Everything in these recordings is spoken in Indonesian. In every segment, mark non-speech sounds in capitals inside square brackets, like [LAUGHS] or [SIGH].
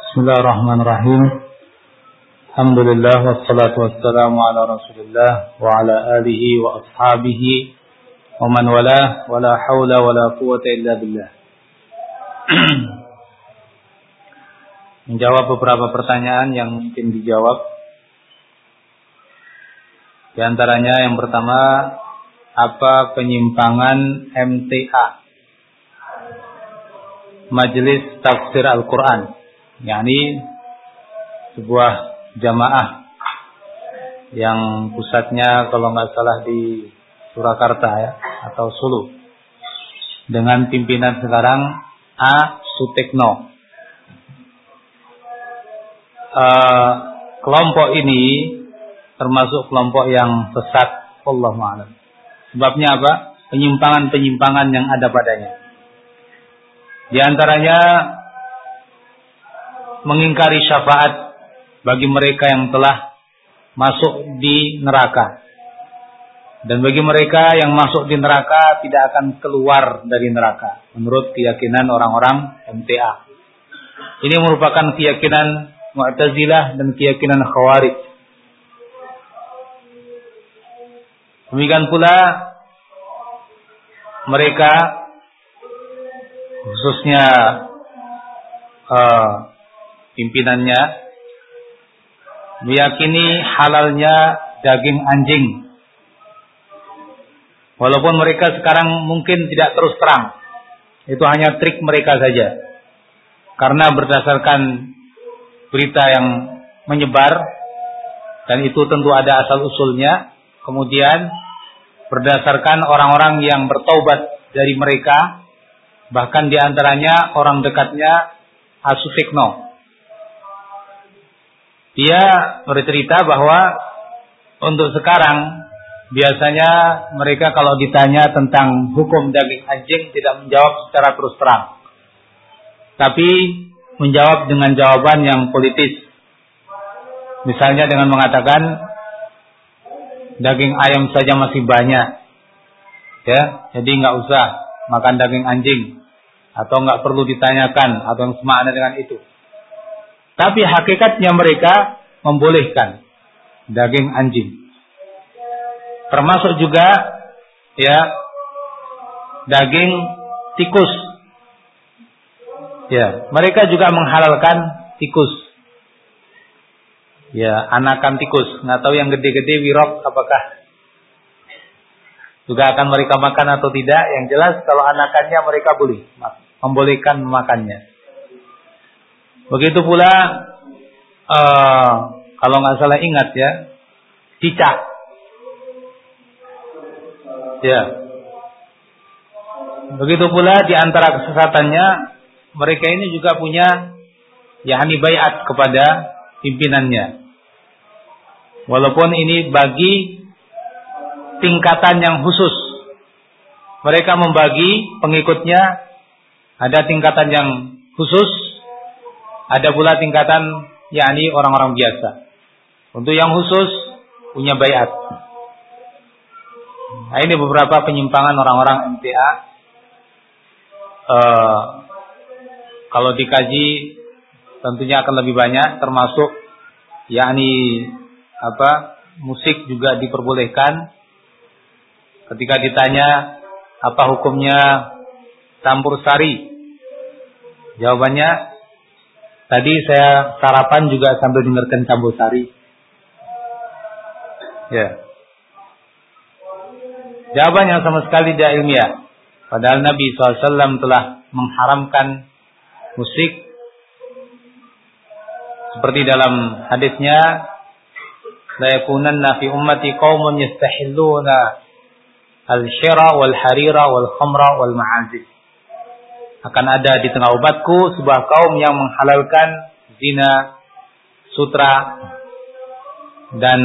Bismillahirrahmanirrahim. Alhamdulillah wassalatu wassalamu ala Rasulillah wa ala alihi wa ashabihi wa man wala wa la haula wa la quwata illa billah. [CLEARS THROAT] Menjawab beberapa pertanyaan yang mungkin dijawab. Di antaranya yang pertama, apa penyimpangan MTA? Majelis Tafsir Al-Quran yakni sebuah jamaah yang pusatnya kalau nggak salah di Surakarta ya atau Sulu dengan pimpinan sekarang A Sutekno. Uh, kelompok ini termasuk kelompok yang sesat Allah ma'alam. Sebabnya apa? Penyimpangan-penyimpangan yang ada padanya. Di antaranya mengingkari syafaat bagi mereka yang telah masuk di neraka. Dan bagi mereka yang masuk di neraka tidak akan keluar dari neraka. Menurut keyakinan orang-orang MTA. Ini merupakan keyakinan Mu'tazilah dan keyakinan Khawarij. Demikian pula mereka khususnya uh, pimpinannya meyakini halalnya daging anjing. Walaupun mereka sekarang mungkin tidak terus terang. Itu hanya trik mereka saja. Karena berdasarkan berita yang menyebar dan itu tentu ada asal usulnya. Kemudian berdasarkan orang-orang yang bertobat dari mereka bahkan di antaranya orang dekatnya Asutikno dia bercerita bahwa untuk sekarang biasanya mereka kalau ditanya tentang hukum daging anjing tidak menjawab secara terus terang. Tapi menjawab dengan jawaban yang politis. Misalnya dengan mengatakan daging ayam saja masih banyak. Ya, jadi nggak usah makan daging anjing atau nggak perlu ditanyakan atau yang semakna dengan itu. Tapi hakikatnya mereka membolehkan daging anjing. Termasuk juga ya daging tikus. Ya, mereka juga menghalalkan tikus. Ya, anakan tikus. Nggak tahu yang gede-gede wirok apakah juga akan mereka makan atau tidak. Yang jelas kalau anakannya mereka boleh membolehkan memakannya. Begitu pula uh, kalau nggak salah ingat ya, cicak. Ya. Begitu pula di antara kesesatannya mereka ini juga punya yakni bayat kepada pimpinannya. Walaupun ini bagi tingkatan yang khusus. Mereka membagi pengikutnya ada tingkatan yang khusus ada pula tingkatan yakni orang-orang biasa. Untuk yang khusus punya bayat. Nah, ini beberapa penyimpangan orang-orang MTA. Eh, kalau dikaji tentunya akan lebih banyak termasuk yakni apa musik juga diperbolehkan ketika ditanya apa hukumnya campur sari jawabannya Tadi saya sarapan juga sambil dengarkan campur sari. Ya. Jawaban yang sama sekali tidak ilmiah. Padahal Nabi SAW telah mengharamkan musik. Seperti dalam hadisnya, La yakunanna fi ummati qaumun yastahilluna al-syira wal harira wal khamra wal ma'azif akan ada di tengah umatku sebuah kaum yang menghalalkan zina, sutra, dan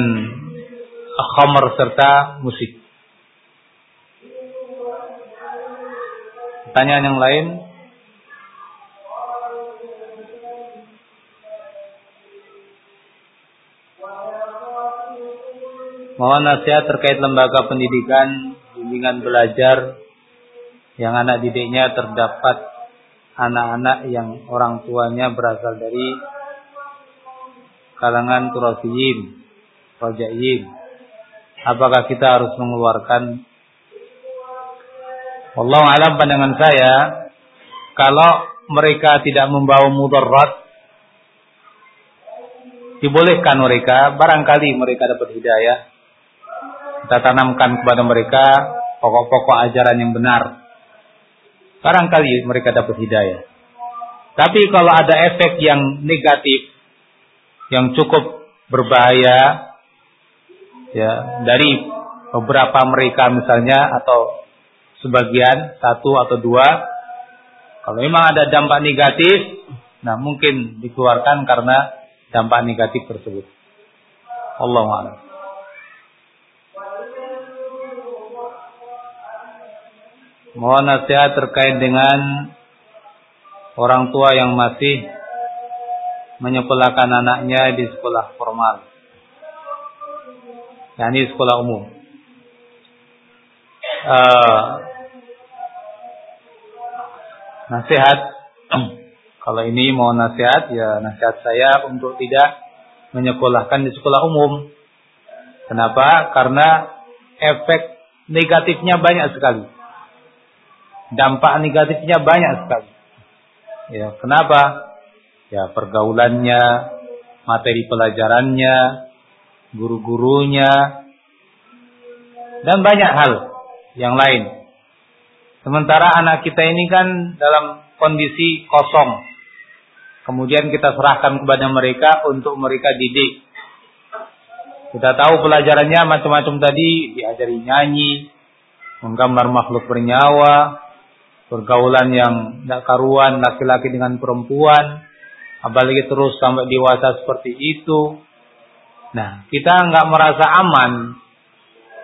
khamr serta musik. Pertanyaan yang lain? Mohon nasihat terkait lembaga pendidikan, bimbingan belajar yang anak didiknya terdapat anak-anak yang orang tuanya berasal dari kalangan turasiyin, rojayin. Apakah kita harus mengeluarkan Allah alam pandangan saya kalau mereka tidak membawa mudarat dibolehkan mereka barangkali mereka dapat hidayah kita tanamkan kepada mereka pokok-pokok ajaran yang benar barangkali mereka dapat hidayah tapi kalau ada efek yang negatif yang cukup berbahaya ya dari beberapa mereka misalnya atau sebagian satu atau dua. Kalau memang ada dampak negatif, nah mungkin dikeluarkan karena dampak negatif tersebut. Allah a'lam. Mohon nasihat terkait dengan orang tua yang masih menyekolahkan anaknya di sekolah formal. yakni sekolah umum. Uh, nasihat [CLEARS THROAT] kalau ini mau nasihat ya nasihat saya untuk tidak menyekolahkan di sekolah umum. Kenapa? Karena efek negatifnya banyak sekali. Dampak negatifnya banyak sekali. Ya, kenapa? Ya, pergaulannya, materi pelajarannya, guru-gurunya, dan banyak hal yang lain. Sementara anak kita ini kan dalam kondisi kosong. Kemudian kita serahkan kepada mereka untuk mereka didik. Kita tahu pelajarannya macam-macam tadi, diajari nyanyi, menggambar makhluk bernyawa, pergaulan yang tidak karuan laki-laki dengan perempuan, apalagi terus sampai dewasa seperti itu. Nah, kita nggak merasa aman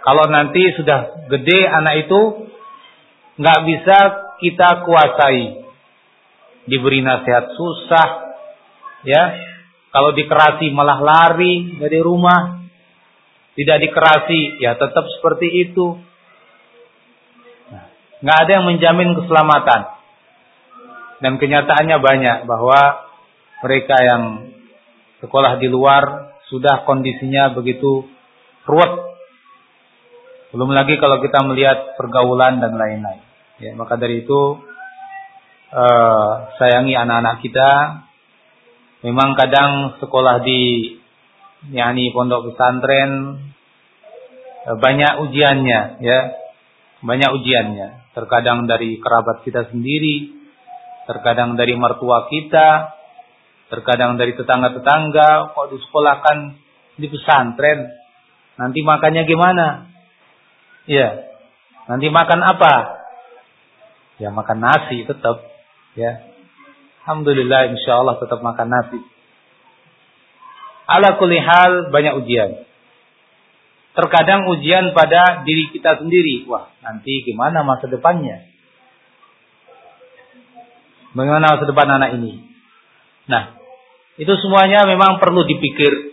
kalau nanti sudah gede anak itu nggak bisa kita kuasai. Diberi nasihat susah, ya. Kalau dikerasi malah lari dari rumah. Tidak dikerasi, ya tetap seperti itu. Nggak ada yang menjamin keselamatan. Dan kenyataannya banyak bahwa mereka yang sekolah di luar sudah kondisinya begitu ruwet belum lagi kalau kita melihat pergaulan dan lain-lain. Ya, maka dari itu uh, sayangi anak-anak kita. Memang kadang sekolah di yakni pondok pesantren uh, banyak ujiannya, ya. Banyak ujiannya. Terkadang dari kerabat kita sendiri, terkadang dari mertua kita, terkadang dari tetangga-tetangga, kok disekolahkan di pesantren. Nanti makannya gimana? Ya. Nanti makan apa? Ya makan nasi tetap. Ya. Alhamdulillah insya Allah tetap makan nasi. Ala kulli hal banyak ujian. Terkadang ujian pada diri kita sendiri. Wah, nanti gimana masa depannya? Bagaimana masa depan anak ini? Nah, itu semuanya memang perlu dipikir,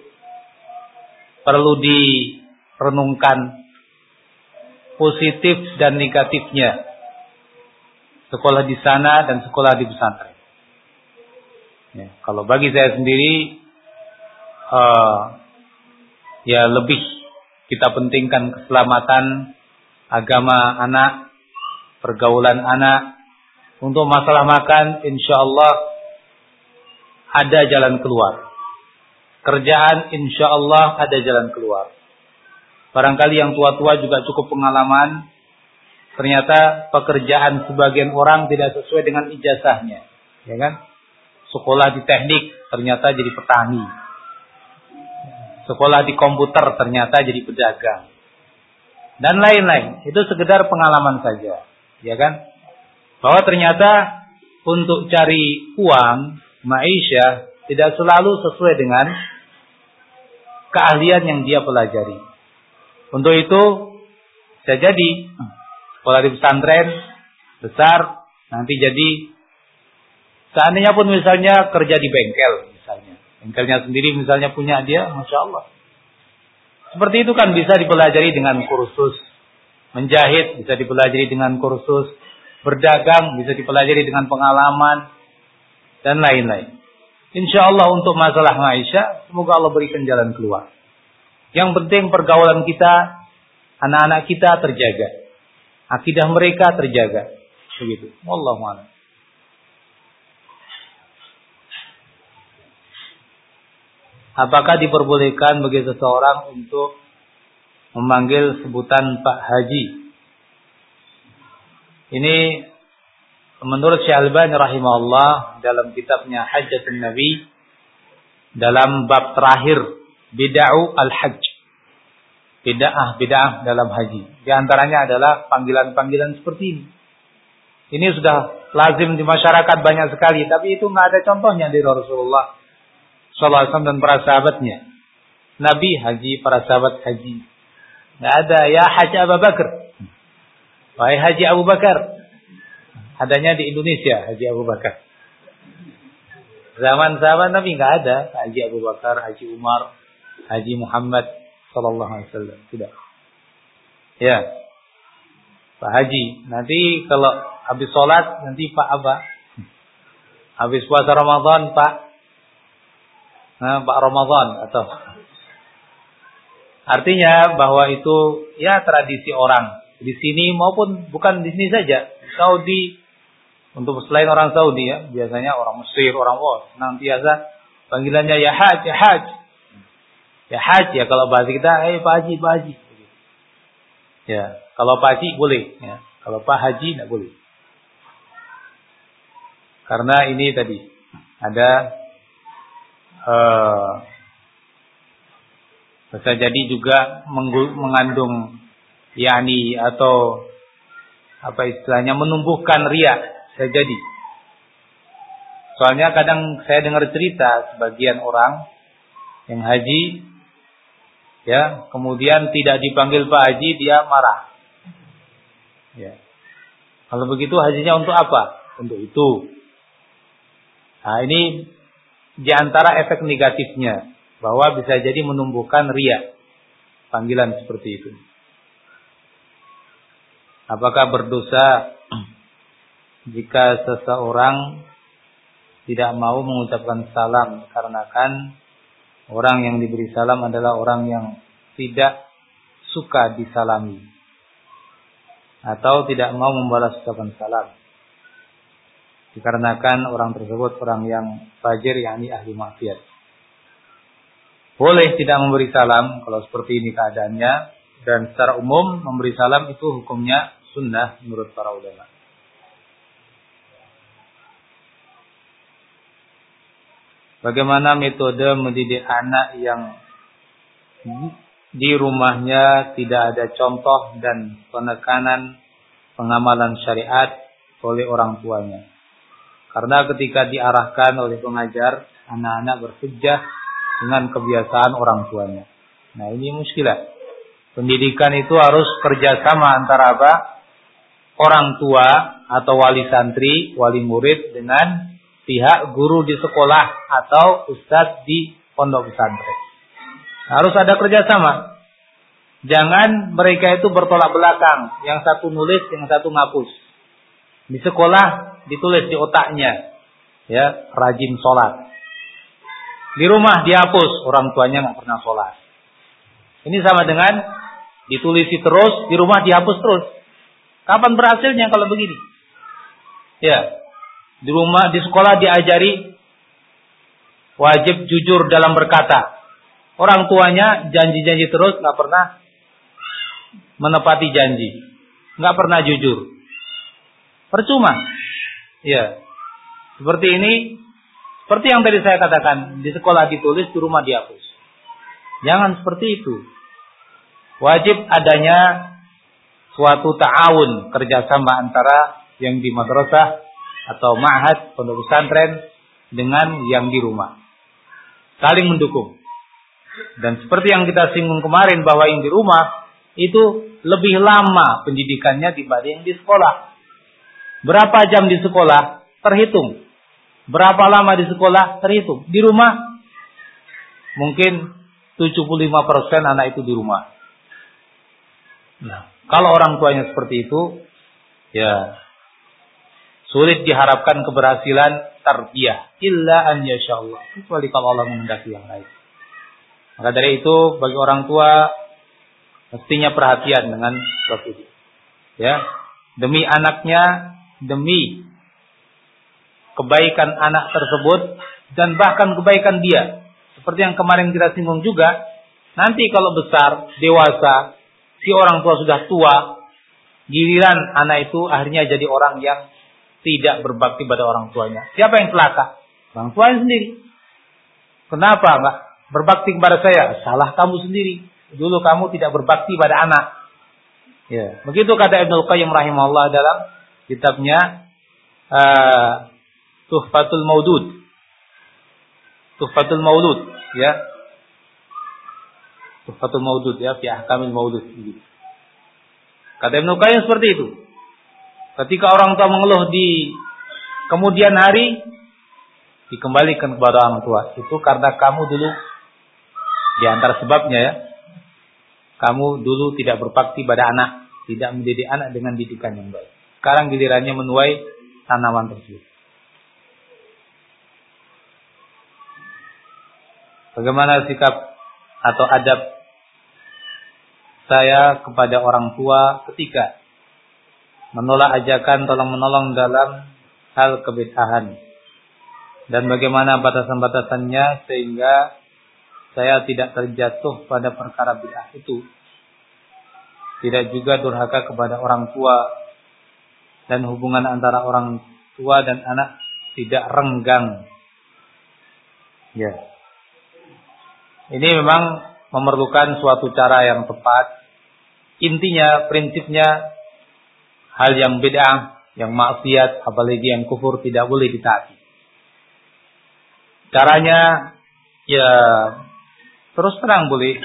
perlu direnungkan, positif dan negatifnya. Sekolah di sana dan sekolah di pesantren. Ya, kalau bagi saya sendiri, uh, ya lebih kita pentingkan keselamatan agama anak, pergaulan anak. Untuk masalah makan, insya Allah ada jalan keluar. Kerjaan, insya Allah ada jalan keluar. Barangkali yang tua-tua juga cukup pengalaman. Ternyata pekerjaan sebagian orang tidak sesuai dengan ijazahnya. Ya kan? Sekolah di teknik ternyata jadi petani. Sekolah di komputer ternyata jadi pedagang. Dan lain-lain. Itu sekedar pengalaman saja. Ya kan? Bahwa ternyata untuk cari uang, maisha, tidak selalu sesuai dengan keahlian yang dia pelajari. Untuk itu bisa jadi sekolah di pesantren besar nanti jadi seandainya pun misalnya kerja di bengkel bengkelnya sendiri misalnya punya dia masya Allah seperti itu kan bisa dipelajari dengan kursus menjahit bisa dipelajari dengan kursus berdagang bisa dipelajari dengan pengalaman dan lain-lain. Insya Allah untuk masalah Aisyah, semoga Allah berikan jalan keluar. Yang penting pergaulan kita, anak-anak kita terjaga. Akidah mereka terjaga. Begitu. Wallahu Apakah diperbolehkan bagi seseorang untuk memanggil sebutan Pak Haji? Ini menurut Syekh Albani rahimahullah dalam kitabnya Hajjatun Nabi dalam bab terakhir bid'ah al-hajj. Bid'ah bid'ah dalam haji. Di antaranya adalah panggilan-panggilan seperti ini. Ini sudah lazim di masyarakat banyak sekali, tapi itu nggak ada contohnya di Rasulullah SAW dan para sahabatnya. Nabi haji, para sahabat haji. Nggak ada ya Haji Abu Bakar. Wahai Haji Abu Bakar. Adanya di Indonesia Haji Abu Bakar. Zaman sahabat Nabi nggak ada Haji Abu Bakar, Haji Umar, Haji Muhammad Sallallahu Alaihi Wasallam. Tidak. Ya. Pak Haji. Nanti kalau habis sholat nanti Pak apa? Habis puasa Ramadan Pak nah, Pak Ramadan atau artinya bahwa itu ya tradisi orang. Di sini maupun bukan di sini saja Saudi. Untuk selain orang Saudi ya biasanya orang Mesir orang Wos nanti biasa. Panggilannya ya Haj ya Haj. Ya Haj ya kalau bahasa kita eh Pak Haji Pak Haji. Ya kalau Pak Haji boleh ya. Kalau Pak Haji tidak boleh. Karena ini tadi ada uh, bisa jadi juga mengandung yani atau apa istilahnya menumbuhkan ria bisa jadi. Soalnya kadang saya dengar cerita sebagian orang yang haji ya, kemudian tidak dipanggil Pak Haji dia marah. Ya. Kalau begitu hajinya untuk apa? Untuk itu. Nah, ini di antara efek negatifnya bahwa bisa jadi menumbuhkan ria panggilan seperti itu. Apakah berdosa [CLEARS THROAT] jika seseorang tidak mau mengucapkan salam karena kan orang yang diberi salam adalah orang yang tidak suka disalami atau tidak mau membalas ucapan salam dikarenakan orang tersebut orang yang fajir yakni ahli maksiat. Boleh tidak memberi salam kalau seperti ini keadaannya dan secara umum memberi salam itu hukumnya sunnah menurut para ulama. Bagaimana metode mendidik anak yang di rumahnya tidak ada contoh dan penekanan pengamalan syariat oleh orang tuanya. Karena ketika diarahkan oleh pengajar, anak-anak berhujjah dengan kebiasaan orang tuanya. Nah ini muskilah. Pendidikan itu harus kerjasama antara apa? Orang tua atau wali santri, wali murid dengan pihak guru di sekolah atau ustadz di pondok pesantren. Harus ada kerjasama. Jangan mereka itu bertolak belakang. Yang satu nulis, yang satu ngapus. Di sekolah ditulis di otaknya, ya rajin sholat. Di rumah dihapus, orang tuanya nggak pernah sholat. Ini sama dengan ditulisi terus, di rumah dihapus terus. Kapan berhasilnya kalau begini? Ya, di rumah, di sekolah diajari wajib jujur dalam berkata. Orang tuanya janji-janji terus, nggak pernah menepati janji, nggak pernah jujur. Percuma. Ya. Seperti ini, seperti yang tadi saya katakan, di sekolah ditulis, di rumah dihapus. Jangan seperti itu. Wajib adanya suatu ta'awun kerjasama antara yang di madrasah atau ma'had pondok pesantren dengan yang di rumah. Saling mendukung. Dan seperti yang kita singgung kemarin bahwa yang di rumah itu lebih lama pendidikannya dibanding di sekolah. Berapa jam di sekolah? Terhitung. Berapa lama di sekolah? Terhitung. Di rumah? Mungkin 75% anak itu di rumah. Nah, kalau orang tuanya seperti itu, ya sulit diharapkan keberhasilan tarbiyah illa an Allah kecuali kalau Allah menghendaki yang lain. Maka dari itu bagi orang tua mestinya perhatian dengan sesuatu itu. Ya, demi anaknya, demi kebaikan anak tersebut dan bahkan kebaikan dia. Seperti yang kemarin kita singgung juga, nanti kalau besar, dewasa, si orang tua sudah tua, giliran anak itu akhirnya jadi orang yang tidak berbakti pada orang tuanya. Siapa yang celaka? Orang tuanya sendiri. Kenapa enggak berbakti kepada saya? Salah kamu sendiri. Dulu kamu tidak berbakti pada anak. Ya, begitu kata Ibnu Qayyim rahimahullah dalam kitabnya uh, Tuhfatul Maudud. Tuhfatul Maudud, ya. Tuhfatul Maudud ya, fi ahkamil maudud. Kata Ibnu Qayyim seperti itu. Ketika orang tua mengeluh di kemudian hari dikembalikan kepada orang tua. Itu karena kamu dulu di antara sebabnya ya. Kamu dulu tidak berbakti pada anak, tidak mendidik anak dengan didikan yang baik. Sekarang gilirannya menuai tanaman tersebut. Bagaimana sikap atau adab saya kepada orang tua ketika menolak ajakan tolong menolong dalam hal kebid'ahan dan bagaimana batasan-batasannya sehingga saya tidak terjatuh pada perkara bid'ah itu tidak juga durhaka kepada orang tua dan hubungan antara orang tua dan anak tidak renggang. Ya ini memang memerlukan suatu cara yang tepat. Intinya prinsipnya hal yang beda, yang maksiat, apalagi yang kufur tidak boleh ditaati. Caranya ya terus terang boleh.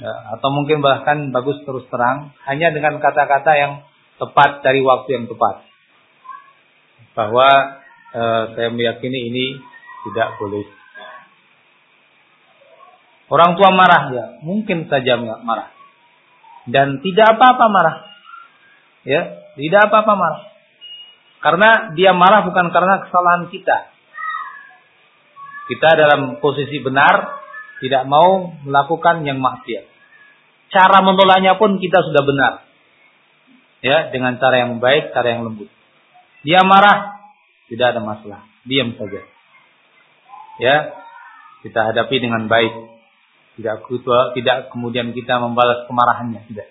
Ya, atau mungkin bahkan bagus terus terang. Hanya dengan kata-kata yang tepat dari waktu yang tepat. Bahwa eh, saya meyakini ini tidak boleh. Orang tua marah ya, mungkin saja marah. Dan tidak apa-apa marah. Ya, tidak apa-apa marah. Karena dia marah bukan karena kesalahan kita. Kita dalam posisi benar, tidak mau melakukan yang maksiat. Cara menolaknya pun kita sudah benar. Ya, dengan cara yang baik, cara yang lembut. Dia marah, tidak ada masalah. Diam saja. Ya, kita hadapi dengan baik. Tidak tidak kemudian kita membalas kemarahannya, tidak.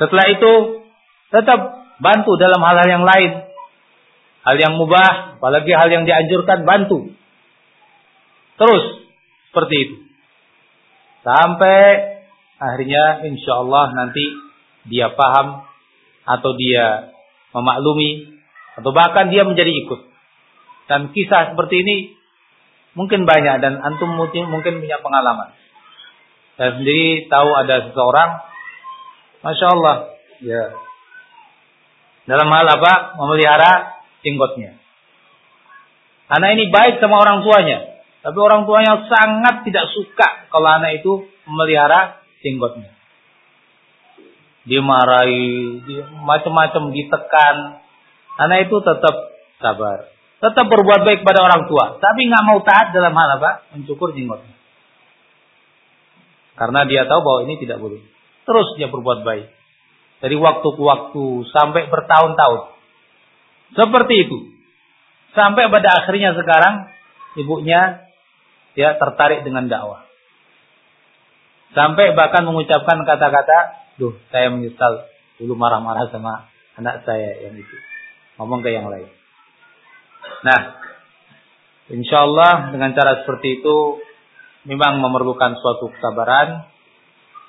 Setelah itu Tetap bantu dalam hal-hal yang lain. Hal yang mubah, apalagi hal yang dianjurkan, bantu. Terus, seperti itu. Sampai akhirnya insya Allah nanti dia paham atau dia memaklumi atau bahkan dia menjadi ikut. Dan kisah seperti ini mungkin banyak dan antum mungkin, punya pengalaman. Saya sendiri tahu ada seseorang, masya Allah, ya dalam hal apa? Memelihara jenggotnya. Anak ini baik sama orang tuanya. Tapi orang tuanya sangat tidak suka kalau anak itu memelihara jenggotnya. Dimarahi, macam-macam ditekan. Anak itu tetap sabar. Tetap berbuat baik pada orang tua. Tapi nggak mau taat dalam hal apa? Mencukur jenggotnya. Karena dia tahu bahwa ini tidak boleh. Terus dia berbuat baik dari waktu ke waktu sampai bertahun-tahun. Seperti itu. Sampai pada akhirnya sekarang ibunya ya tertarik dengan dakwah. Sampai bahkan mengucapkan kata-kata, "Duh, saya menyesal dulu marah-marah sama anak saya yang itu." Ngomong ke yang lain. Nah, insya Allah dengan cara seperti itu memang memerlukan suatu kesabaran,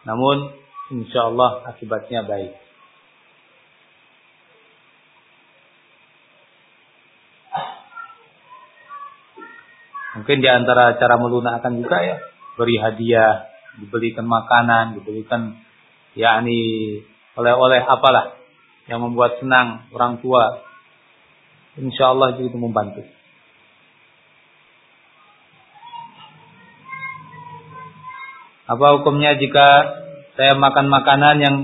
namun insya Allah akibatnya baik. Mungkin di antara cara melunakkan juga ya beri hadiah, dibelikan makanan, dibelikan yakni oleh-oleh apalah yang membuat senang orang tua. Insya Allah itu membantu. Apa hukumnya jika saya makan makanan yang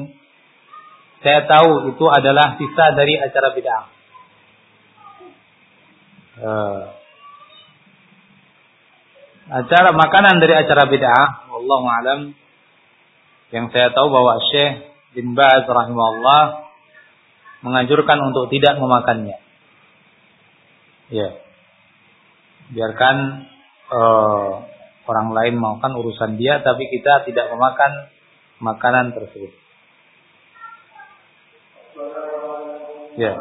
saya tahu itu adalah sisa dari acara bid'ah. uh, acara makanan dari acara bid'ah, Allah alam yang saya tahu bahwa Syekh bin Baz rahimahullah menganjurkan untuk tidak memakannya. Ya. Biarkan uh, orang lain makan urusan dia tapi kita tidak memakan makanan tersebut. Ya.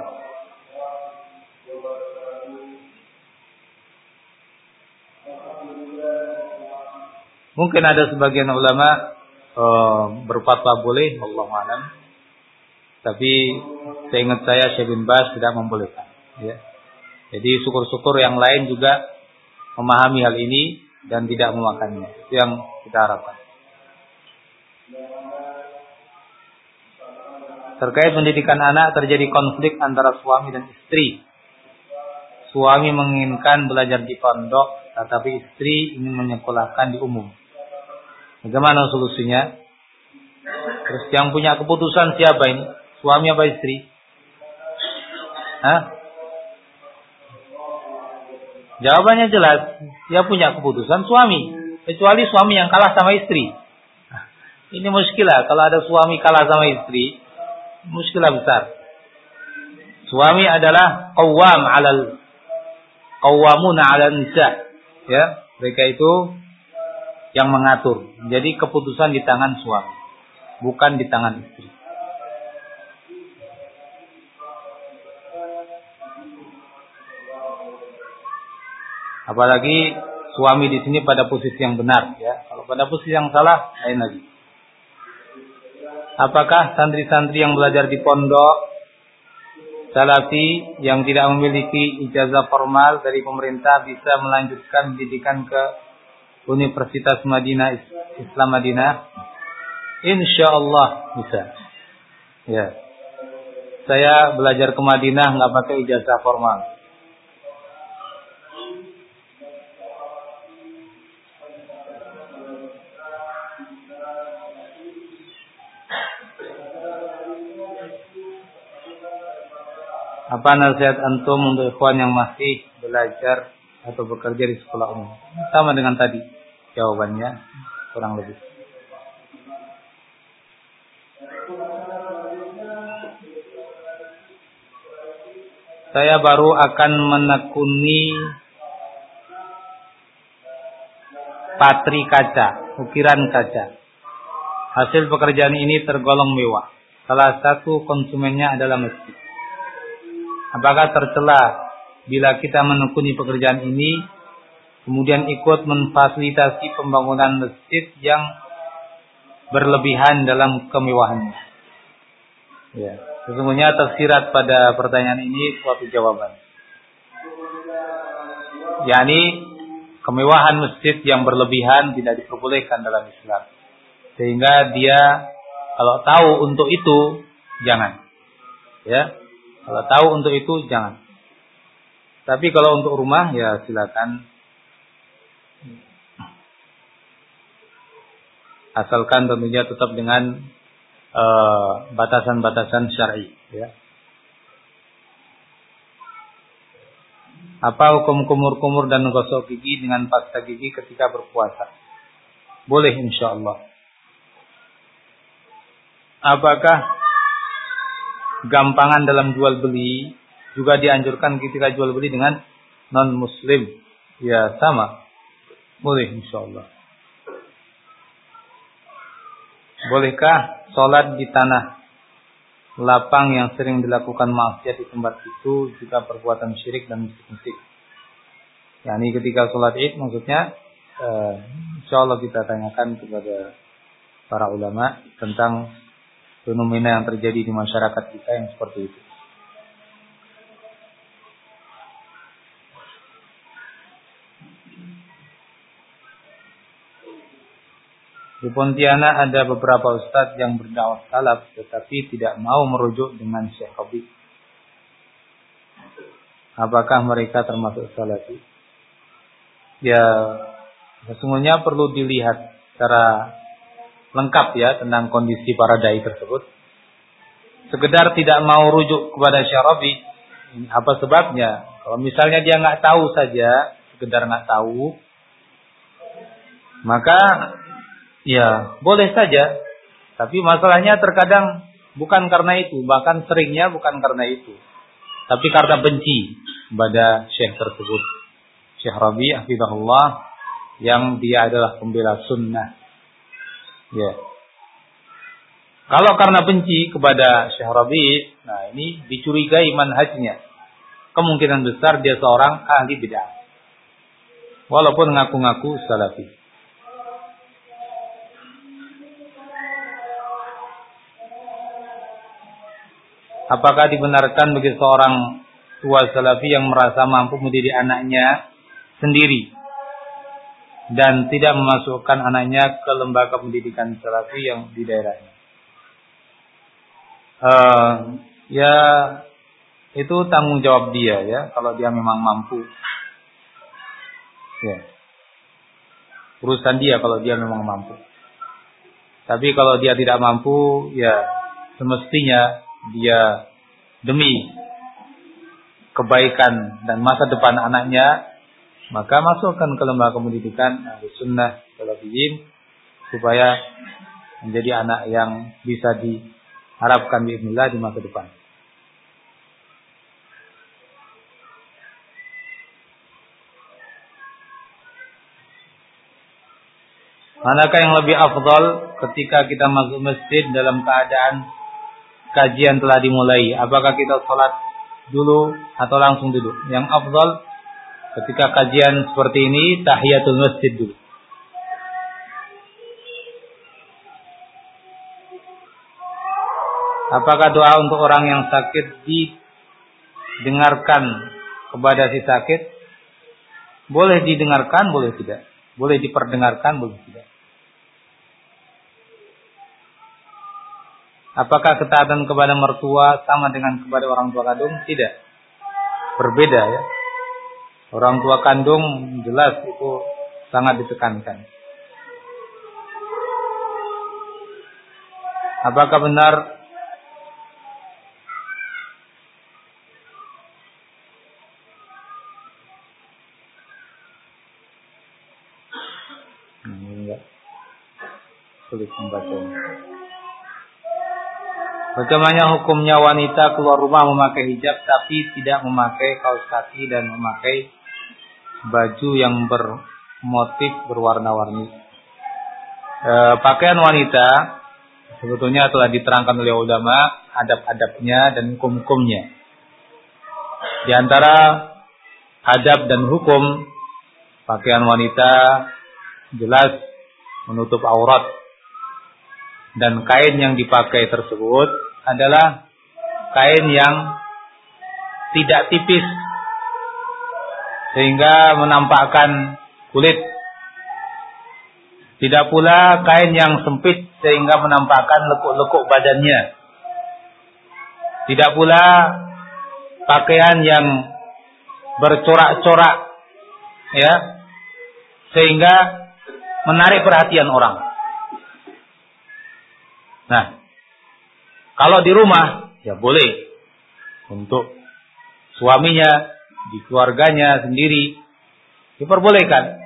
Mungkin ada sebagian ulama uh, berfatwa boleh, Allah alam. Tapi seingat saya Syekh bin Bas tidak membolehkan. Ya. Jadi syukur-syukur yang lain juga memahami hal ini dan tidak memakannya. Itu yang kita harapkan. Terkait pendidikan anak terjadi konflik antara suami dan istri. Suami menginginkan belajar di pondok, tetapi istri ingin menyekolahkan di umum. Bagaimana solusinya? Terus yang punya keputusan siapa ini? Suami apa istri? Hah? Jawabannya jelas, dia punya keputusan suami, kecuali suami yang kalah sama istri. Ini muskilah kalau ada suami kalah sama istri, muskilah besar. Suami adalah qawwam 'alal qawwamuna 'alal nisa. Ya, mereka itu yang mengatur. Jadi keputusan di tangan suami, bukan di tangan istri. Apalagi suami di sini pada posisi yang benar ya. Kalau pada posisi yang salah, lain lagi. Apakah santri-santri yang belajar di pondok salafi yang tidak memiliki ijazah formal dari pemerintah bisa melanjutkan pendidikan ke Universitas Madinah Islam Madinah. Insya Allah bisa. Ya. Saya belajar ke Madinah nggak pakai ijazah formal. Apa nasihat antum untuk ikhwan yang masih belajar atau bekerja di sekolah umum. Sama dengan tadi jawabannya kurang lebih. Saya baru akan menekuni patri kaca, ukiran kaca. Hasil pekerjaan ini tergolong mewah. Salah satu konsumennya adalah masjid. Apakah tercela bila kita menekuni pekerjaan ini, kemudian ikut memfasilitasi pembangunan masjid yang berlebihan dalam kemewahannya. Ya, sesungguhnya tersirat pada pertanyaan ini suatu jawaban. yakni kemewahan masjid yang berlebihan tidak diperbolehkan dalam Islam. Sehingga dia kalau tahu untuk itu jangan. Ya. Kalau tahu untuk itu jangan. Tapi kalau untuk rumah ya silakan. Asalkan tentunya tetap dengan eh, batasan-batasan uh, syar'i ya. Apa hukum kumur-kumur dan gosok gigi dengan pasta gigi ketika berpuasa? Boleh insya Allah. Apakah gampangan dalam jual beli juga dianjurkan ketika jual beli dengan non muslim. Ya sama. Boleh insyaallah. Bolehkah sholat di tanah lapang yang sering dilakukan maksiat di tempat itu juga perbuatan syirik dan musik-musik? Ya, ini ketika sholat id maksudnya uh, insya Allah kita tanyakan kepada para ulama tentang fenomena yang terjadi di masyarakat kita yang seperti itu. Di Pontianak ada beberapa ustadz yang berdakwah salaf tetapi tidak mau merujuk dengan Syekh. Apakah mereka termasuk salafi? Ya, sesungguhnya perlu dilihat secara lengkap ya tentang kondisi para dai tersebut. Sekedar tidak mau rujuk kepada Syekh apa sebabnya? Kalau misalnya dia nggak tahu saja, sekedar nggak tahu, maka ya boleh saja. Tapi masalahnya terkadang bukan karena itu, bahkan seringnya bukan karena itu. Tapi karena benci kepada syekh tersebut. Syekh Rabi Hafizahullah yang dia adalah pembela sunnah. Ya. Kalau karena benci kepada Syekh Rabi, nah ini dicurigai manhajnya. Kemungkinan besar dia seorang ahli bid'ah. Walaupun ngaku-ngaku salafi. Apakah dibenarkan bagi seorang tua salafi yang merasa mampu mendidik anaknya sendiri dan tidak memasukkan anaknya ke lembaga pendidikan salafi yang di daerahnya? Uh, ya itu tanggung jawab dia ya kalau dia memang mampu. Ya. Urusan dia kalau dia memang mampu. Tapi kalau dia tidak mampu ya semestinya dia demi kebaikan dan masa depan anaknya, maka masukkan ke lembaga pendidikan ahli sunnah salafiyin supaya menjadi anak yang bisa diharapkan bismillah di masa depan. Manakah yang lebih afdal ketika kita masuk masjid dalam keadaan kajian telah dimulai. Apakah kita sholat dulu atau langsung duduk? Yang afdal ketika kajian seperti ini tahiyatul masjid dulu. Apakah doa untuk orang yang sakit didengarkan kepada si sakit? Boleh didengarkan, boleh tidak. Boleh diperdengarkan, boleh tidak. Apakah ketaatan kepada mertua sama dengan kepada orang tua kandung? Tidak. Berbeda ya. Orang tua kandung jelas itu sangat ditekankan. Apakah benar enggak sulit membacanya. Bagaimana hukumnya wanita keluar rumah memakai hijab tapi tidak memakai kaos kaki dan memakai baju yang bermotif berwarna-warni. E, pakaian wanita sebetulnya telah diterangkan oleh ulama adab-adabnya dan hukum-hukumnya. Di antara adab dan hukum pakaian wanita jelas menutup aurat dan kain yang dipakai tersebut adalah kain yang tidak tipis. Sehingga menampakkan kulit. Tidak pula kain yang sempit sehingga menampakkan lekuk-lekuk badannya. Tidak pula pakaian yang bercorak-corak ya sehingga menarik perhatian orang Nah, kalau di rumah ya boleh untuk suaminya, di keluarganya sendiri diperbolehkan.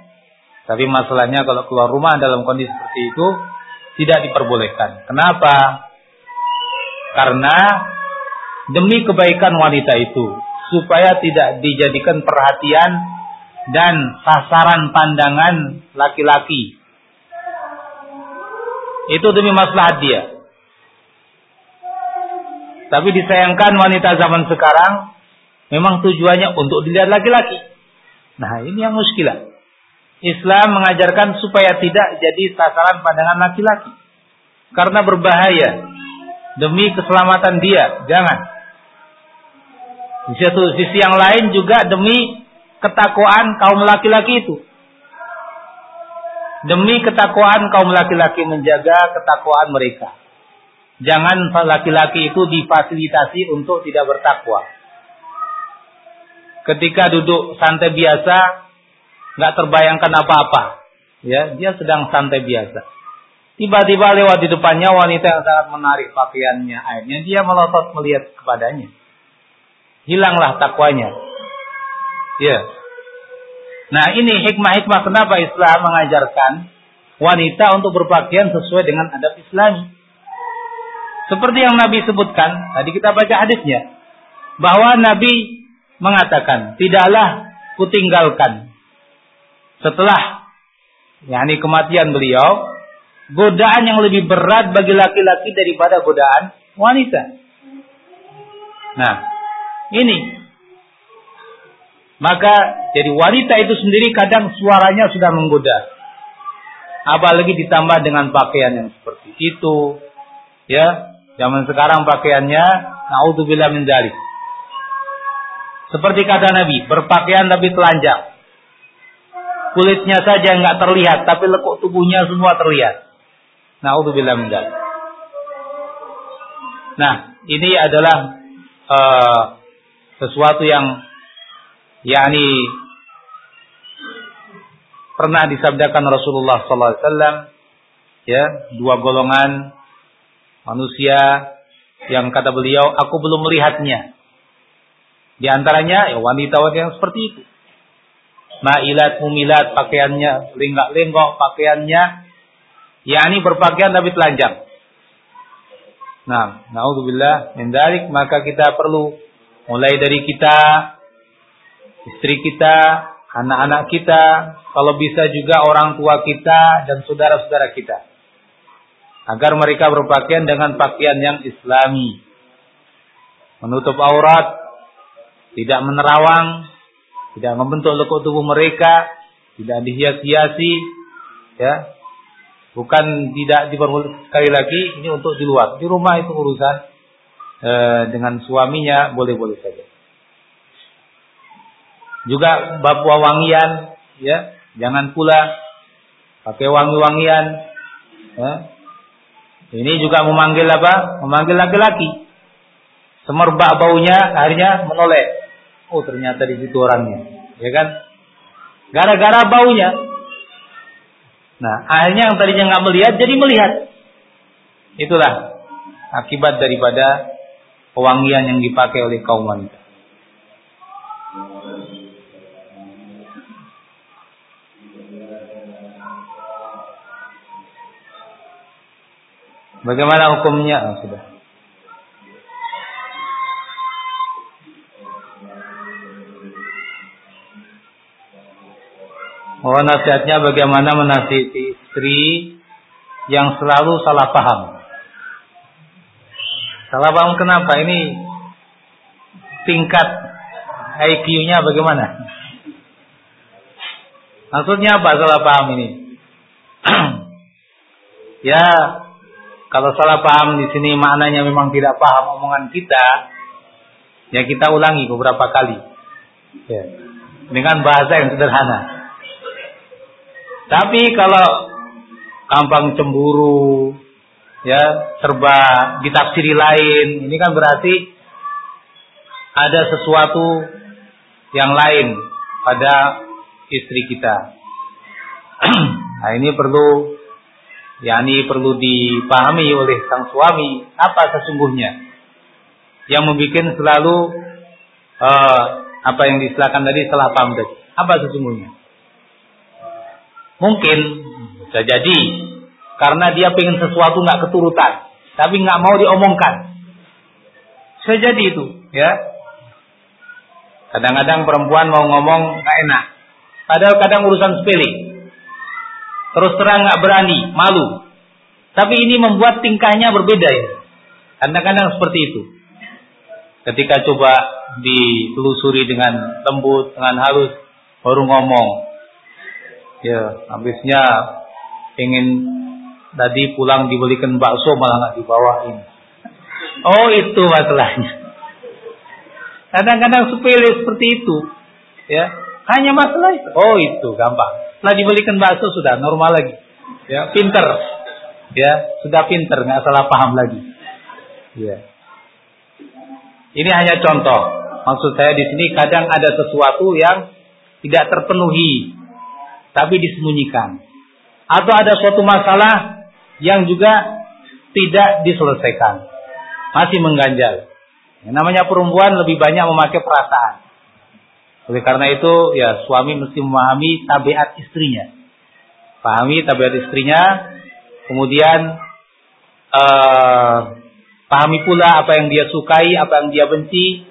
Tapi masalahnya kalau keluar rumah dalam kondisi seperti itu tidak diperbolehkan. Kenapa? Karena demi kebaikan wanita itu supaya tidak dijadikan perhatian dan sasaran pandangan laki-laki itu demi maslahat dia. Tapi disayangkan wanita zaman sekarang memang tujuannya untuk dilihat laki-laki. Nah, ini yang muskilah. Islam mengajarkan supaya tidak jadi sasaran pandangan laki-laki. Karena berbahaya. Demi keselamatan dia. Jangan. Di satu sisi yang lain juga demi ketakwaan kaum laki-laki itu demi ketakwaan kaum laki-laki menjaga ketakwaan mereka. Jangan laki-laki itu difasilitasi untuk tidak bertakwa. Ketika duduk santai biasa, nggak terbayangkan apa-apa. Ya, dia sedang santai biasa. Tiba-tiba lewat di depannya wanita yang sangat menarik pakaiannya, akhirnya dia melotot melihat kepadanya. hilanglah takwanya. Ya. Nah, ini hikmah-hikmah kenapa Islam mengajarkan wanita untuk berpakaian sesuai dengan adab Islami. Seperti yang Nabi sebutkan, tadi kita baca hadisnya, bahwa Nabi mengatakan, tidaklah kutinggalkan setelah yakni kematian beliau godaan yang lebih berat bagi laki-laki daripada godaan wanita. Nah, ini maka jadi wanita itu sendiri kadang suaranya sudah menggoda. Apalagi ditambah dengan pakaian yang seperti itu. Ya, zaman sekarang pakaiannya naudzubillah min dzalik. Seperti kata Nabi, berpakaian tapi telanjang. Kulitnya saja nggak terlihat, tapi lekuk tubuhnya semua terlihat. Naudzubillah min dzalik. Nah, ini adalah uh, sesuatu yang yakni pernah disabdakan Rasulullah sallallahu alaihi wasallam ya, dua golongan manusia yang kata beliau, aku belum melihatnya. Di antaranya ya wanita-wanita yang seperti itu. Ma'ilat mumilat pakaiannya lenggak-lenggok pakaiannya yakni berpakaian tapi telanjang. Nah, naudzubillah min dzalik maka kita perlu mulai dari kita istri kita, anak-anak kita, kalau bisa juga orang tua kita dan saudara-saudara kita. Agar mereka berpakaian dengan pakaian yang islami. Menutup aurat, tidak menerawang, tidak membentuk lekuk tubuh mereka, tidak dihias-hiasi, ya. Bukan tidak diperbolehkan sekali lagi ini untuk di luar. Di rumah itu urusan e, dengan suaminya boleh-boleh saja. Juga bab wangian, ya, jangan pula pakai wangi-wangian, ya. Ini juga memanggil apa? Memanggil laki-laki. Semerbak baunya akhirnya menoleh. Oh ternyata di situ orangnya, ya kan? Gara-gara baunya. Nah akhirnya yang tadinya nggak melihat jadi melihat. Itulah akibat daripada pewangian yang dipakai oleh kaum wanita. Bagaimana hukumnya? Oh, sudah. Mohon nasihatnya bagaimana menasihati istri yang selalu salah paham. Salah paham kenapa? Ini tingkat IQ-nya bagaimana? Maksudnya apa salah paham ini? [CLEARS THROAT] ya, kalau salah paham di sini maknanya memang tidak paham omongan kita, ya kita ulangi beberapa kali. Ya. Dengan bahasa yang sederhana. Tapi kalau gampang cemburu, ya serba ditafsiri lain, ini kan berarti ada sesuatu yang lain pada istri kita. [CLEARS THROAT] nah ini perlu, ya ini perlu dipahami oleh sang suami apa sesungguhnya yang membuat selalu uh, apa yang diistilahkan tadi salah paham tadi. Apa sesungguhnya? Mungkin bisa jadi karena dia pengen sesuatu nggak keturutan, tapi nggak mau diomongkan. Bisa jadi itu, ya. Kadang-kadang perempuan mau ngomong nggak enak, padahal kadang urusan sepele. Terus terang nggak berani, malu. Tapi ini membuat tingkahnya berbeda ya. Kadang-kadang seperti itu. Ketika coba ditelusuri dengan lembut, dengan halus, baru ngomong. Ya, habisnya ingin tadi pulang dibelikan bakso malah nggak dibawain. Oh itu masalahnya. Kadang-kadang sepele seperti itu, ya hanya masalah itu. Oh itu gampang. Setelah dibelikan bakso sudah normal lagi, ya pinter, ya sudah pinter nggak salah paham lagi. Ya. Ini hanya contoh. Maksud saya di sini kadang ada sesuatu yang tidak terpenuhi tapi disembunyikan. Atau ada suatu masalah yang juga tidak diselesaikan. Masih mengganjal. Yang namanya perempuan lebih banyak memakai perasaan. Oleh karena itu, ya suami mesti memahami tabiat istrinya. Pahami tabiat istrinya, kemudian uh, pahami pula apa yang dia sukai, apa yang dia benci,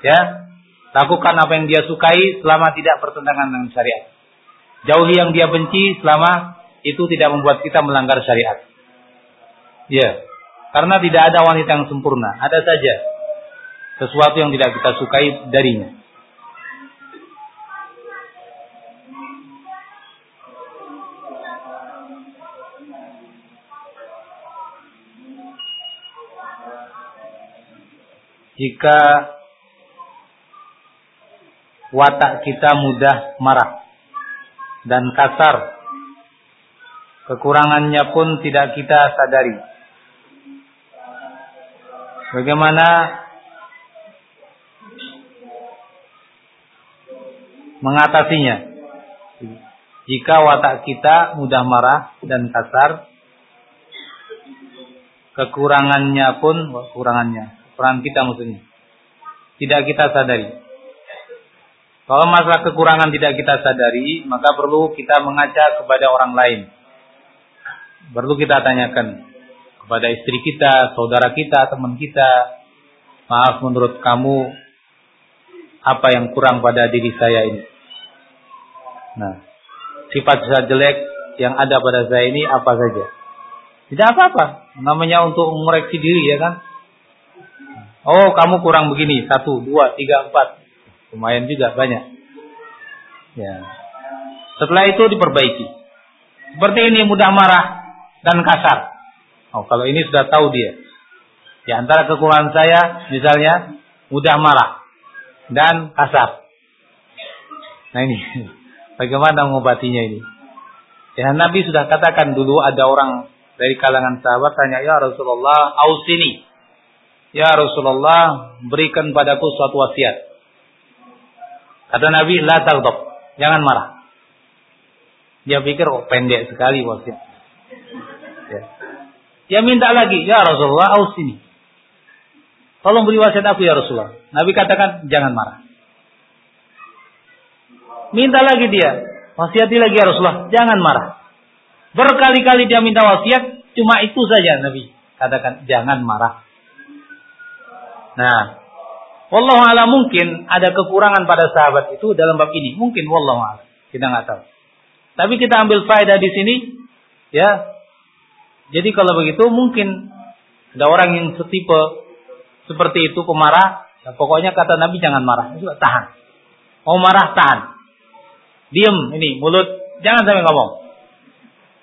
ya. Lakukan apa yang dia sukai selama tidak bertentangan dengan syariat. Jauhi yang dia benci selama itu tidak membuat kita melanggar syariat. Ya, karena tidak ada wanita yang sempurna. Ada saja sesuatu yang tidak kita sukai darinya. Jika watak kita mudah marah dan kasar, kekurangannya pun tidak kita sadari. Bagaimana mengatasinya? Jika watak kita mudah marah dan kasar, kekurangannya pun kekurangannya, kekurangan kita maksudnya, tidak kita sadari. Kalau masalah kekurangan tidak kita sadari, maka perlu kita mengaca kepada orang lain. Perlu kita tanyakan, kepada istri kita, saudara kita, teman kita. Maaf menurut kamu apa yang kurang pada diri saya ini. Nah, sifat sifat jelek yang ada pada saya ini apa saja. Tidak apa-apa. Namanya untuk mengoreksi diri ya kan. Oh kamu kurang begini. Satu, dua, tiga, empat. Lumayan juga banyak. Ya. Setelah itu diperbaiki. Seperti ini mudah marah dan kasar. Oh, kalau ini sudah tahu dia. Di antara kekurangan saya, misalnya, mudah marah dan kasar. Nah ini, [LAUGHS] bagaimana mengobatinya ini? Ya Nabi sudah katakan dulu ada orang dari kalangan sahabat tanya, Ya Rasulullah, ausini. Ya Rasulullah, berikan padaku suatu wasiat. Kata Nabi, la taghdab, jangan marah. Dia pikir, oh pendek sekali wasiat. Ya. Dia minta lagi, ya Rasulullah, aus ini. Tolong beri wasiat aku ya Rasulullah. Nabi katakan, jangan marah. Minta lagi dia, wasiati lagi ya Rasulullah, jangan marah. Berkali-kali dia minta wasiat, cuma itu saja Nabi katakan, jangan marah. Nah, Wallahu ala mungkin ada kekurangan pada sahabat itu dalam bab ini. Mungkin wallahu ala. Kita nggak tahu. Tapi kita ambil faedah di sini, ya jadi kalau begitu mungkin ada orang yang setipe seperti itu pemarah, ya pokoknya kata Nabi jangan marah, juga tahan. Mau marah tahan. Diam ini mulut jangan sampai ngomong.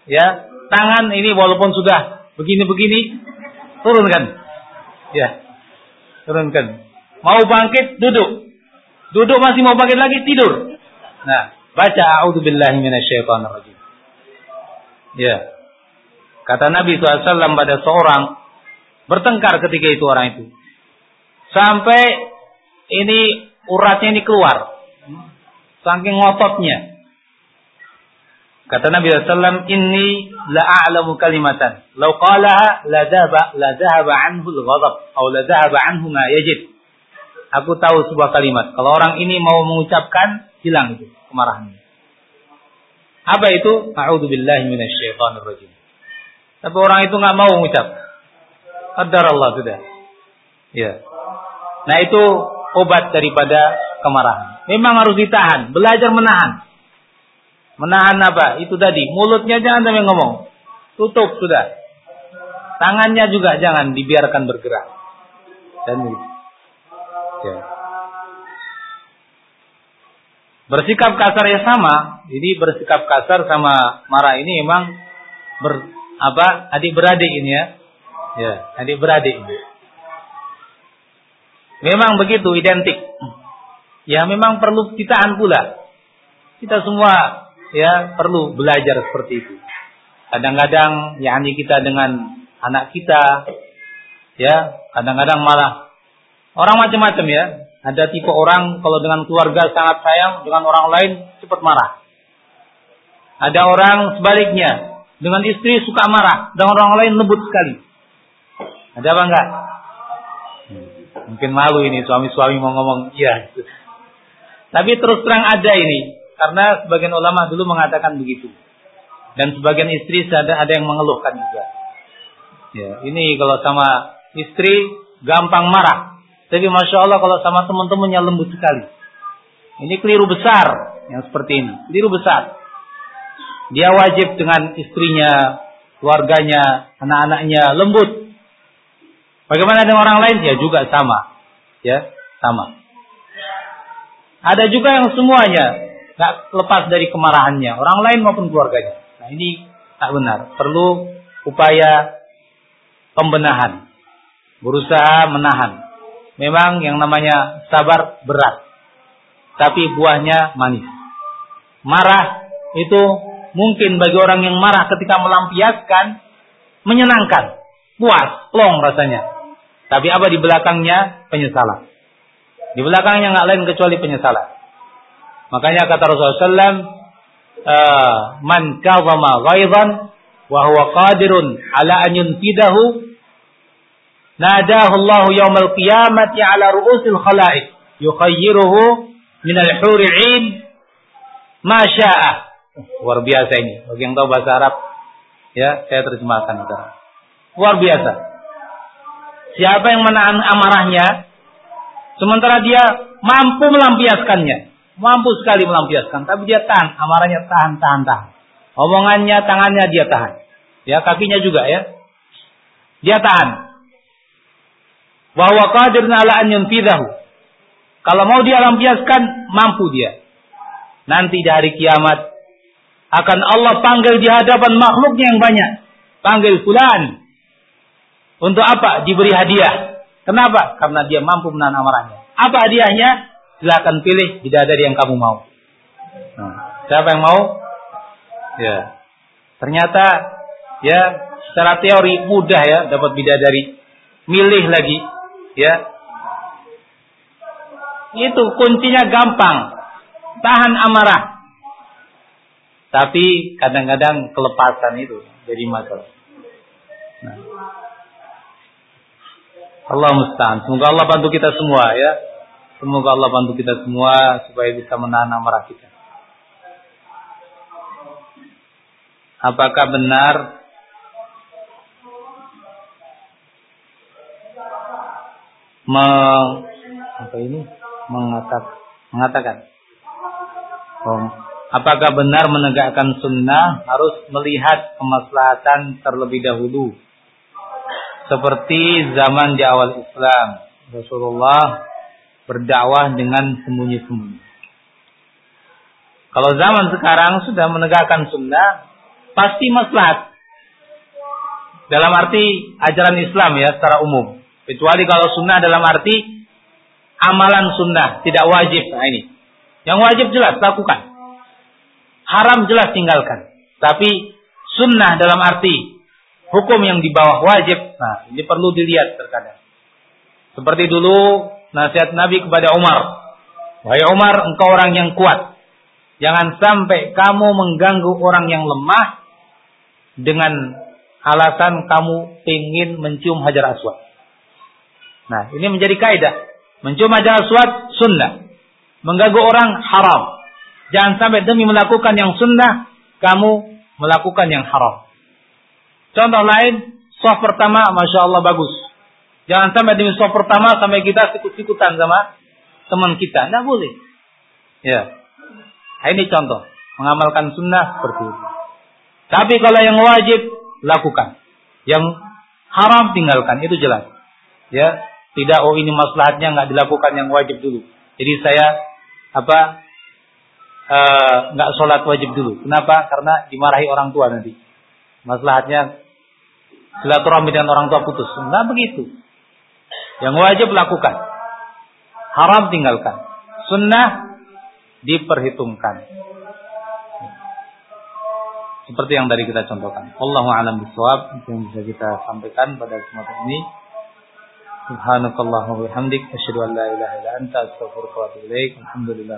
Ya, tangan ini walaupun sudah begini-begini turunkan. Ya. Turunkan. Mau bangkit duduk. Duduk masih mau bangkit lagi tidur. Nah, baca a'udzubillahi minasyaitonirrajim. Ya. Kata Nabi SAW pada seorang bertengkar ketika itu orang itu. Sampai ini uratnya ini keluar. Saking ngototnya. Kata Nabi SAW, Inni la'a'lamu kalimatan. Lau qalaha la dhaba la dhahaba anhu al-ghadab. Atau la dhahaba anhu ma yajid. Aku tahu sebuah kalimat. Kalau orang ini mau mengucapkan, hilang itu kemarahannya. Apa itu? A'udhu billahi minasyaitanir rajim. Tapi orang itu nggak mau mengucap. Adar Allah sudah. Ya. Nah itu obat daripada kemarahan. Memang harus ditahan, belajar menahan. Menahan apa? Itu tadi, mulutnya jangan sampai ngomong. Tutup sudah. Tangannya juga jangan dibiarkan bergerak. Dan. Ya. Bersikap kasar ya sama. Jadi bersikap kasar sama marah ini memang ber, apa adik beradik ini ya ya adik beradik ini. memang begitu identik ya memang perlu ditahan pula kita semua ya perlu belajar seperti itu kadang-kadang ya hanya kita dengan anak kita ya kadang-kadang malah orang macam-macam ya ada tipe orang kalau dengan keluarga sangat sayang dengan orang lain cepat marah ada orang sebaliknya dengan istri suka marah, dengan orang lain lembut sekali. Ada apa enggak? Mungkin malu ini suami-suami mau ngomong iya. Tapi terus terang ada ini. Karena sebagian ulama dulu mengatakan begitu. Dan sebagian istri ada ada yang mengeluhkan juga. Ya, ini kalau sama istri gampang marah. Tapi masya Allah kalau sama teman-temannya lembut sekali. Ini keliru besar yang seperti ini. Keliru besar. Dia wajib dengan istrinya, keluarganya, anak-anaknya lembut. Bagaimana dengan orang lain? Ya juga sama. Ya, sama. Ada juga yang semuanya nggak lepas dari kemarahannya, orang lain maupun keluarganya. Nah ini tak benar. Perlu upaya pembenahan, berusaha menahan. Memang yang namanya sabar berat, tapi buahnya manis. Marah itu mungkin bagi orang yang marah ketika melampiaskan menyenangkan, puas, long rasanya. Tapi apa di belakangnya? Penyesalan. Di belakangnya nggak lain kecuali penyesalan. Makanya kata Rasulullah SAW, uh, man kawama ghaizan wa huwa qadirun ala an yunfidahu nadahu Allah yaumal qiyamati ala ru'usil khalaiq yukhayyiruhu min al-huril 'ain ma syaa. Luar biasa ini. Bagi yang tahu bahasa Arab, ya saya terjemahkan sekarang. Luar biasa. Siapa yang menahan amarahnya, sementara dia mampu melampiaskannya. Mampu sekali melampiaskan, tapi dia tahan, amarahnya tahan, tahan, tahan. Omongannya, tangannya dia tahan. Ya, kakinya juga ya. Dia tahan. Bahwa qadirun ala an yunfidahu. Kalau mau dia lampiaskan, mampu dia. Nanti di hari kiamat akan Allah panggil di hadapan makhluknya yang banyak. Panggil fulan, untuk apa? Diberi hadiah. Kenapa? Karena dia mampu menahan amarahnya. Apa hadiahnya? Silakan pilih bidadari yang kamu mau. Nah, siapa yang mau? Ya. Ternyata ya secara teori mudah ya dapat bidadari. Milih lagi, ya. Itu kuncinya gampang. Tahan amarah. Tapi kadang-kadang kelepasan itu jadi masalah. Nah. Allah musta'an. Semoga Allah bantu kita semua ya. Semoga Allah bantu kita semua supaya bisa menahan amarah kita. Apakah benar meng, apa ini? Mengatak, mengatakan. Oh, apakah benar menegakkan sunnah harus melihat kemaslahatan terlebih dahulu? Seperti zaman di awal Islam, Rasulullah berdakwah dengan sembunyi-sembunyi. Kalau zaman sekarang sudah menegakkan sunnah, pasti maslahat. Dalam arti ajaran Islam ya secara umum. Kecuali kalau sunnah dalam arti amalan sunnah, tidak wajib. Nah ini. Yang wajib jelas lakukan. Haram jelas tinggalkan. Tapi sunnah dalam arti hukum yang di bawah wajib. Nah, ini perlu dilihat terkadang. Seperti dulu nasihat Nabi kepada Umar. Wahai Umar, engkau orang yang kuat. Jangan sampai kamu mengganggu orang yang lemah dengan alasan kamu ingin mencium hajar aswad. Nah, ini menjadi kaidah. Mencium hajar aswad sunnah. Mengganggu orang haram. Jangan sampai demi melakukan yang sunnah, kamu melakukan yang haram. Contoh lain, soft pertama, masya Allah bagus. Jangan sampai demi soft pertama sampai kita sikut-sikutan sama teman kita. Tidak boleh. Ya. Nah, ini contoh. Mengamalkan sunnah seperti itu. Tapi kalau yang wajib, lakukan. Yang haram tinggalkan. Itu jelas. Ya. Tidak, oh ini maslahatnya nggak dilakukan yang wajib dulu. Jadi saya apa eh, nggak uh, sholat wajib dulu. Kenapa? Karena dimarahi orang tua nanti. Maslahatnya silaturahmi dengan orang tua putus. Enggak begitu. Yang wajib lakukan. Haram tinggalkan. Sunnah diperhitungkan. Seperti yang tadi kita contohkan. Allahu a'lam bishawab yang bisa kita sampaikan pada kesempatan ini. Subhanakallah wa bihamdik asyhadu an la ilaha illa anta astaghfiruka wa atubu ilaik. Alhamdulillah